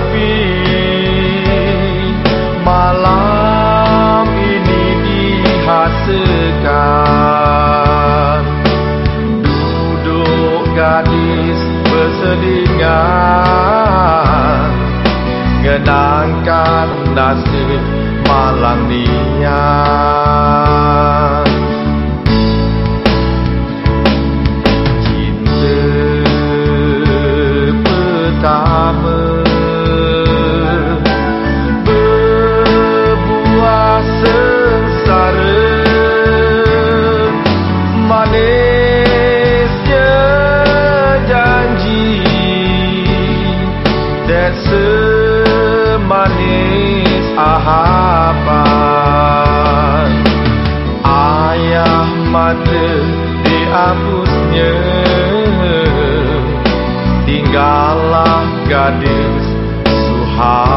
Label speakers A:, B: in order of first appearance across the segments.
A: sepi Malam ini dihasilkan. Duduk gadis bersedihkan Genangkan nasib malam niat dan semanis ahapan Ayah mata dihapusnya. Tinggallah gadis suhar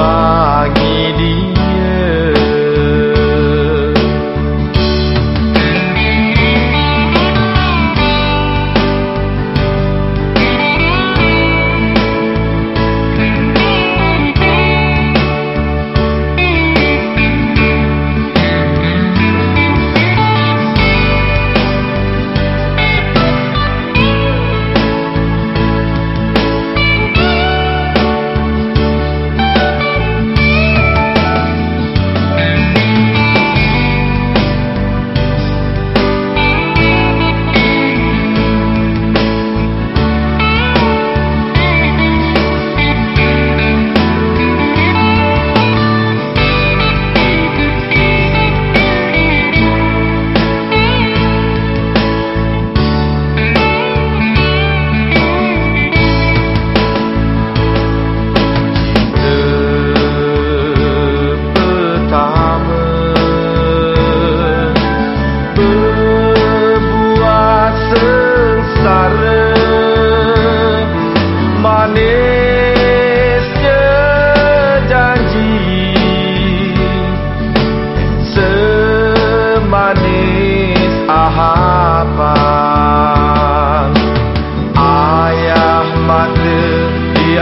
A: bagi dia.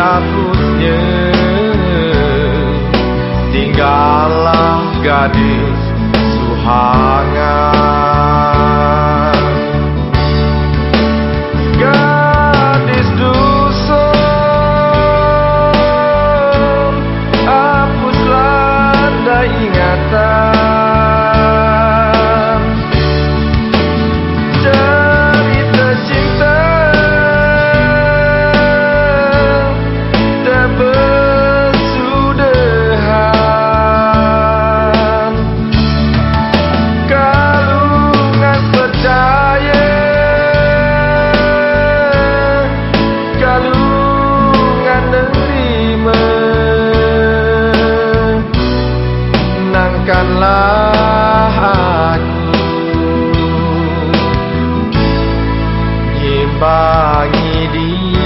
A: hapusnya Tinggallah gadis suhar Kuatkanlah aku. Imbangi dia.